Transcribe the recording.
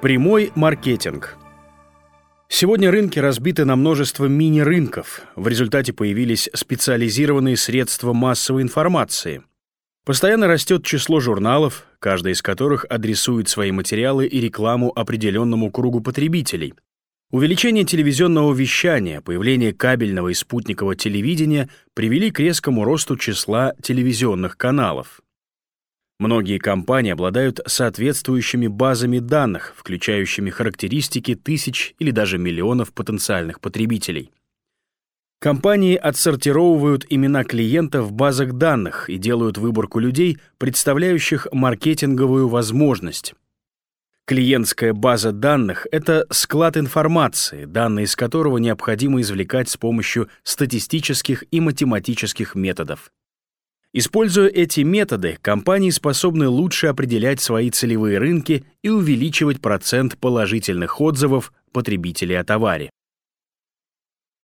Прямой маркетинг. Сегодня рынки разбиты на множество мини-рынков. В результате появились специализированные средства массовой информации. Постоянно растет число журналов, каждый из которых адресует свои материалы и рекламу определенному кругу потребителей. Увеличение телевизионного вещания, появление кабельного и спутникового телевидения привели к резкому росту числа телевизионных каналов. Многие компании обладают соответствующими базами данных, включающими характеристики тысяч или даже миллионов потенциальных потребителей. Компании отсортировывают имена клиентов в базах данных и делают выборку людей, представляющих маркетинговую возможность. Клиентская база данных — это склад информации, данные из которого необходимо извлекать с помощью статистических и математических методов. Используя эти методы, компании способны лучше определять свои целевые рынки и увеличивать процент положительных отзывов потребителей о товаре.